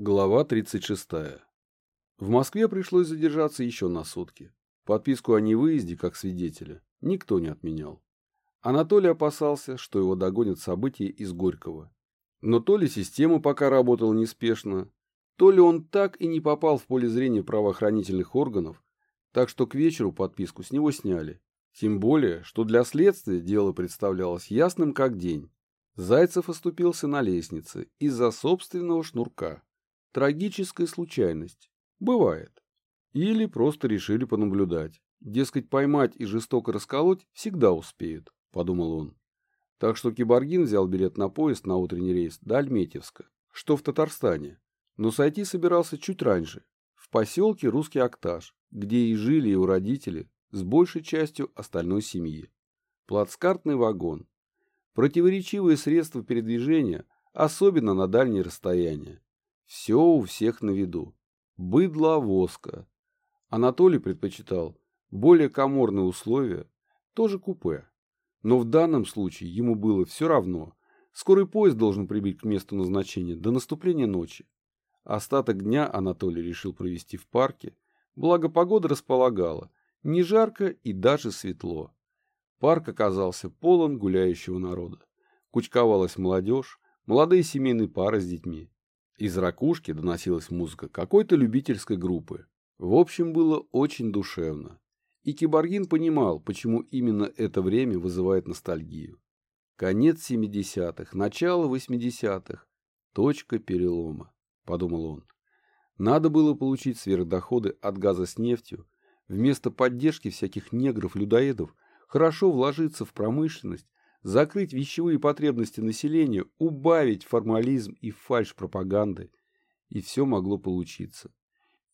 Глава 36. В Москве пришлось задержаться еще на сутки. Подписку о невыезде, как свидетеля, никто не отменял. Анатолий опасался, что его догонят события из Горького. Но то ли система пока работала неспешно, то ли он так и не попал в поле зрения правоохранительных органов, так что к вечеру подписку с него сняли. Тем более, что для следствия дело представлялось ясным как день. Зайцев оступился на лестнице из-за собственного шнурка. Трагическая случайность. Бывает. Или просто решили понаблюдать. Дескать, поймать и жестоко расколоть всегда успеют, подумал он. Так что Киборгин взял билет на поезд на утренний рейс до Альметьевска, что в Татарстане. Но сойти собирался чуть раньше, в поселке Русский Актаж, где и жили его родители с большей частью остальной семьи. Плацкартный вагон. Противоречивые средства передвижения, особенно на дальние расстояния. Все у всех на виду. Быдло воска. Анатолий предпочитал более коморные условия, тоже купе. Но в данном случае ему было все равно. Скорый поезд должен прибыть к месту назначения до наступления ночи. Остаток дня Анатолий решил провести в парке, благо погода располагала, не жарко и даже светло. Парк оказался полон гуляющего народа. Кучковалась молодежь, молодые семейные пары с детьми. Из ракушки доносилась музыка какой-то любительской группы. В общем, было очень душевно. И Киборгин понимал, почему именно это время вызывает ностальгию. Конец 70-х, начало 80-х. Точка перелома, подумал он. Надо было получить сверхдоходы от газа с нефтью, вместо поддержки всяких негров-людоедов, хорошо вложиться в промышленность, закрыть вещевые потребности населения, убавить формализм и фальшь пропаганды. И все могло получиться.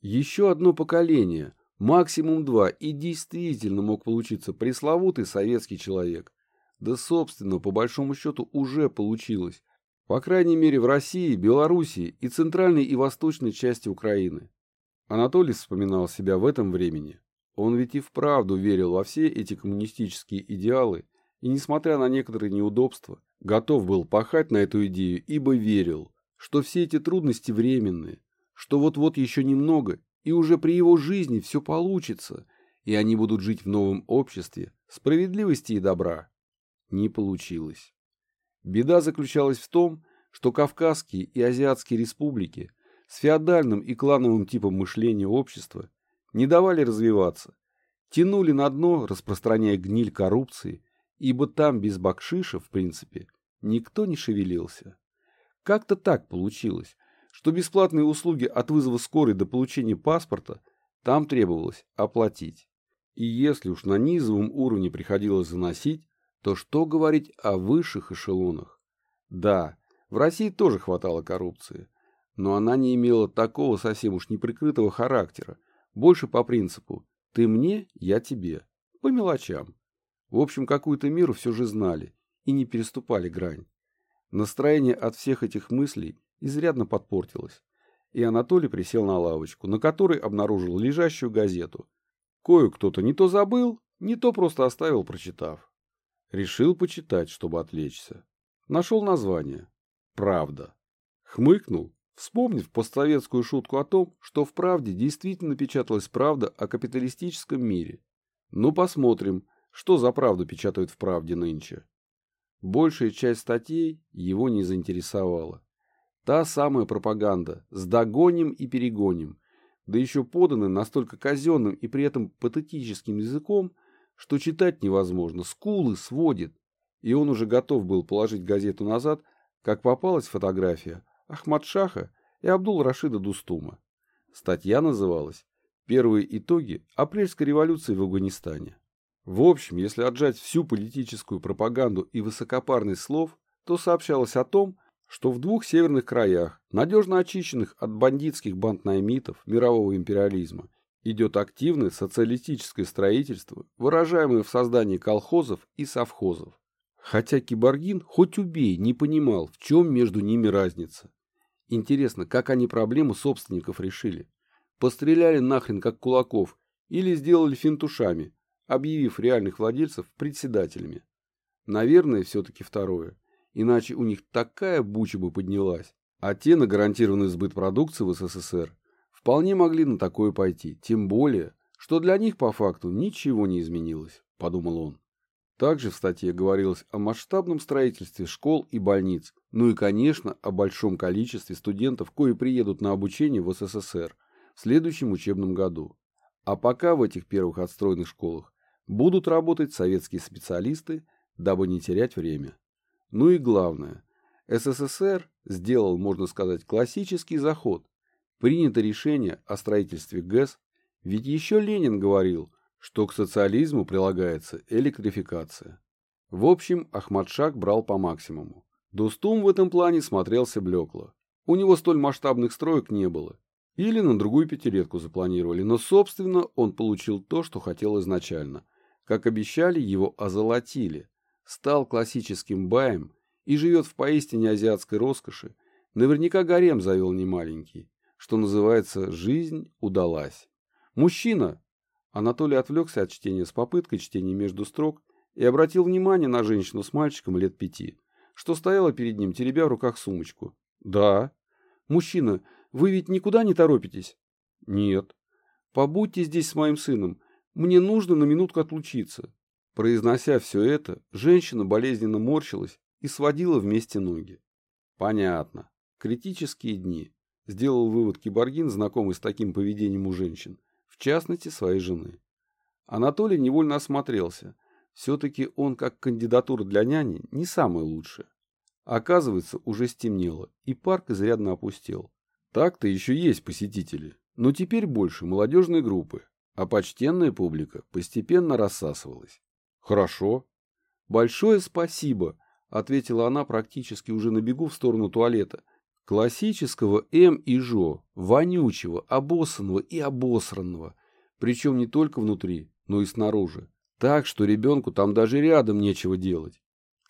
Еще одно поколение, максимум два, и действительно мог получиться пресловутый советский человек. Да, собственно, по большому счету уже получилось. По крайней мере в России, Белоруссии и центральной и восточной части Украины. Анатолий вспоминал себя в этом времени. Он ведь и вправду верил во все эти коммунистические идеалы и, несмотря на некоторые неудобства, готов был пахать на эту идею, ибо верил, что все эти трудности временные, что вот-вот еще немного, и уже при его жизни все получится, и они будут жить в новом обществе справедливости и добра. Не получилось. Беда заключалась в том, что Кавказские и Азиатские республики с феодальным и клановым типом мышления общества не давали развиваться, тянули на дно, распространяя гниль коррупции ибо там без бакшиша, в принципе, никто не шевелился. Как-то так получилось, что бесплатные услуги от вызова скорой до получения паспорта там требовалось оплатить. И если уж на низовом уровне приходилось заносить, то что говорить о высших эшелонах? Да, в России тоже хватало коррупции, но она не имела такого совсем уж неприкрытого характера, больше по принципу «ты мне, я тебе», по мелочам. В общем, какую-то меру все же знали и не переступали грань. Настроение от всех этих мыслей изрядно подпортилось, и Анатолий присел на лавочку, на которой обнаружил лежащую газету. Кое-кто-то не то забыл, не то просто оставил, прочитав. Решил почитать, чтобы отвлечься. Нашел название. «Правда». Хмыкнул, вспомнив постсоветскую шутку о том, что в «Правде» действительно печаталась правда о капиталистическом мире. Ну, посмотрим, что за правду печатают в «Правде» нынче? Большая часть статей его не заинтересовала. Та самая пропаганда с догоним и перегоним, да еще поданы настолько казенным и при этом патетическим языком, что читать невозможно, скулы сводит. И он уже готов был положить газету назад, как попалась фотография Ахмад-Шаха и Абдул-Рашида Дустума. Статья называлась «Первые итоги апрельской революции в Афганистане». В общем, если отжать всю политическую пропаганду и высокопарность слов, то сообщалось о том, что в двух северных краях, надежно очищенных от бандитских банд-наймитов мирового империализма, идет активное социалистическое строительство, выражаемое в создании колхозов и совхозов. Хотя Киборгин, хоть убей, не понимал, в чем между ними разница. Интересно, как они проблему собственников решили? Постреляли нахрен как кулаков или сделали финтушами, объявив реальных владельцев председателями. Наверное, все-таки второе. Иначе у них такая буча бы поднялась. А те на гарантированный сбыт продукции в СССР вполне могли на такое пойти, тем более, что для них по факту ничего не изменилось, подумал он. Также в статье говорилось о масштабном строительстве школ и больниц, ну и, конечно, о большом количестве студентов, кои приедут на обучение в СССР в следующем учебном году. А пока в этих первых отстроенных школах будут работать советские специалисты, дабы не терять время. Ну и главное, СССР сделал, можно сказать, классический заход. Принято решение о строительстве ГЭС, ведь еще Ленин говорил, что к социализму прилагается электрификация. В общем, Ахмадшак брал по максимуму. Достум в этом плане смотрелся блекло. У него столь масштабных строек не было. Или на другую пятилетку запланировали, но, собственно, он получил то, что хотел изначально. Как обещали, его озолотили. Стал классическим баем и живет в поистине азиатской роскоши. Наверняка гарем завел немаленький. Что называется, жизнь удалась. Мужчина. Анатолий отвлекся от чтения с попыткой чтения между строк и обратил внимание на женщину с мальчиком лет пяти, что стояла перед ним, теребя в руках сумочку. «Да». «Мужчина, вы ведь никуда не торопитесь?» «Нет». «Побудьте здесь с моим сыном. Мне нужно на минутку отлучиться». Произнося все это, женщина болезненно морщилась и сводила вместе ноги. Понятно. Критические дни. Сделал вывод Киборгин, знакомый с таким поведением у женщин, в частности, своей жены. Анатолий невольно осмотрелся. Все-таки он, как кандидатура для няни, не самый лучший. Оказывается, уже стемнело, и парк изрядно опустел. Так-то еще есть посетители, но теперь больше молодежной группы, а почтенная публика постепенно рассасывалась. Хорошо. Большое спасибо, ответила она практически уже на бегу в сторону туалета. Классического М и Жо, вонючего, обоссанного и обосранного, причем не только внутри, но и снаружи. Так что ребенку там даже рядом нечего делать.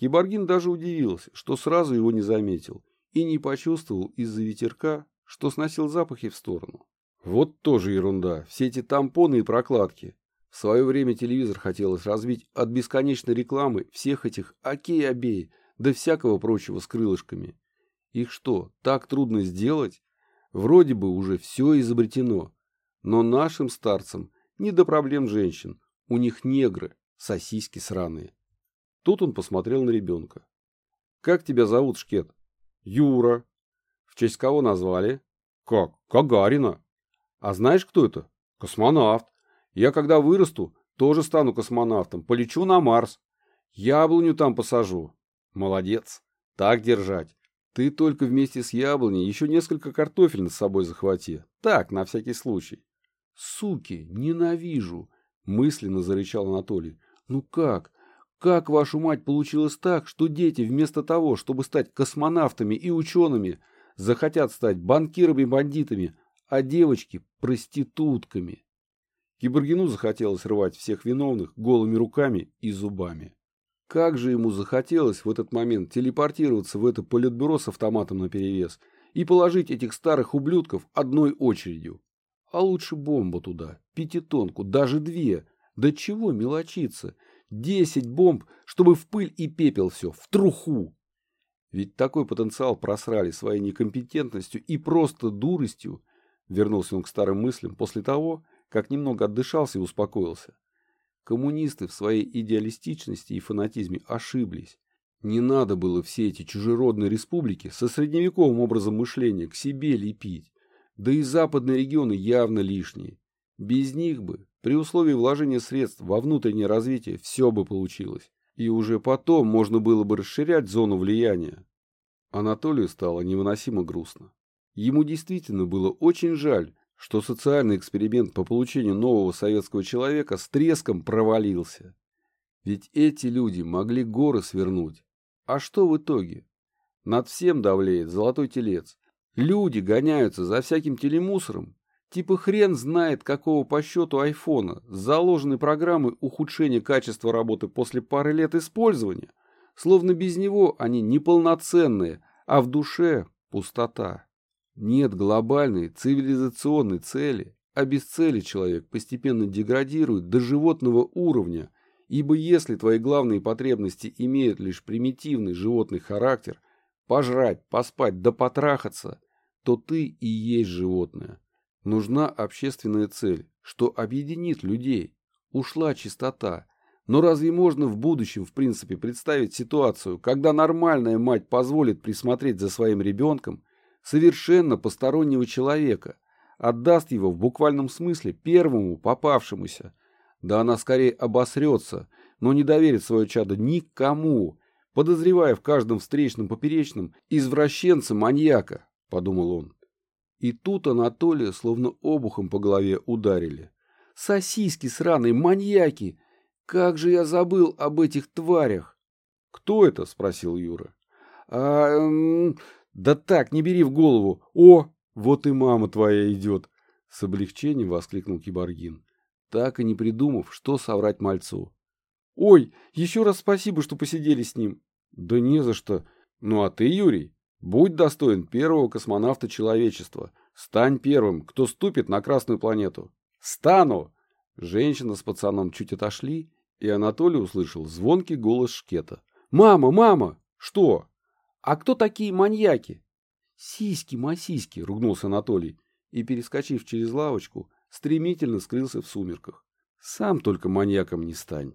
Киборгин даже удивился, что сразу его не заметил и не почувствовал из-за ветерка, что сносил запахи в сторону. Вот тоже ерунда, все эти тампоны и прокладки. В свое время телевизор хотелось развить от бесконечной рекламы всех этих окей-обей, да всякого прочего с крылышками. Их что, так трудно сделать? Вроде бы уже все изобретено. Но нашим старцам не до проблем женщин. У них негры, сосиски сраные. Тут он посмотрел на ребенка. «Как тебя зовут, Шкет?» «Юра». «В честь кого назвали?» «Как? Гагарина». «А знаешь, кто это?» «Космонавт. Я когда вырасту, тоже стану космонавтом, полечу на Марс. Яблоню там посажу. Молодец. Так держать. Ты только вместе с яблоней еще несколько картофель с собой захвати. Так, на всякий случай. Суки, ненавижу, мысленно зарычал Анатолий. Ну как? Как, вашу мать, получилось так, что дети вместо того, чтобы стать космонавтами и учеными, захотят стать банкирами-бандитами, а девочки – проститутками? Киборгину захотелось рвать всех виновных голыми руками и зубами. Как же ему захотелось в этот момент телепортироваться в это политбюро с автоматом наперевес и положить этих старых ублюдков одной очередью. А лучше бомбу туда, пятитонку, даже две. Да чего мелочиться? Десять бомб, чтобы в пыль и пепел все, в труху. Ведь такой потенциал просрали своей некомпетентностью и просто дуростью, вернулся он к старым мыслям после того, как немного отдышался и успокоился. Коммунисты в своей идеалистичности и фанатизме ошиблись. Не надо было все эти чужеродные республики со средневековым образом мышления к себе лепить. Да и западные регионы явно лишние. Без них бы, при условии вложения средств во внутреннее развитие, все бы получилось. И уже потом можно было бы расширять зону влияния. Анатолию стало невыносимо грустно. Ему действительно было очень жаль, что социальный эксперимент по получению нового советского человека с треском провалился. Ведь эти люди могли горы свернуть. А что в итоге? Над всем давлеет золотой телец. Люди гоняются за всяким телемусором. Типа хрен знает, какого по счету айфона с заложенной программой ухудшения качества работы после пары лет использования. Словно без него они неполноценные, а в душе пустота. Нет глобальной цивилизационной цели, а без цели человек постепенно деградирует до животного уровня, ибо если твои главные потребности имеют лишь примитивный животный характер, пожрать, поспать да потрахаться, то ты и есть животное. Нужна общественная цель, что объединит людей. Ушла чистота. Но разве можно в будущем, в принципе, представить ситуацию, когда нормальная мать позволит присмотреть за своим ребенком совершенно постороннего человека, отдаст его в буквальном смысле первому попавшемуся? Да она скорее обосрется, но не доверит свое чадо никому, подозревая в каждом встречном поперечном извращенца-маньяка, подумал он. И тут Анатолия словно обухом по голове ударили. Сосиски сраные, маньяки! Как же я забыл об этих тварях! Кто это? спросил Юра. А, эм, да так, не бери в голову. О, вот и мама твоя идет! С облегчением воскликнул Киборгин, так и не придумав, что соврать мальцу. Ой, еще раз спасибо, что посидели с ним. Да не за что. Ну а ты, Юрий, будь достоин первого космонавта человечества. Стань первым, кто ступит на Красную планету. Стану! Женщина с пацаном чуть отошли, и Анатолий услышал звонкий голос Шкета. «Мама, мама! Что? А кто такие маньяки?» «Сиськи, масиськи!» — ругнулся Анатолий и, перескочив через лавочку, стремительно скрылся в сумерках. «Сам только маньяком не стань».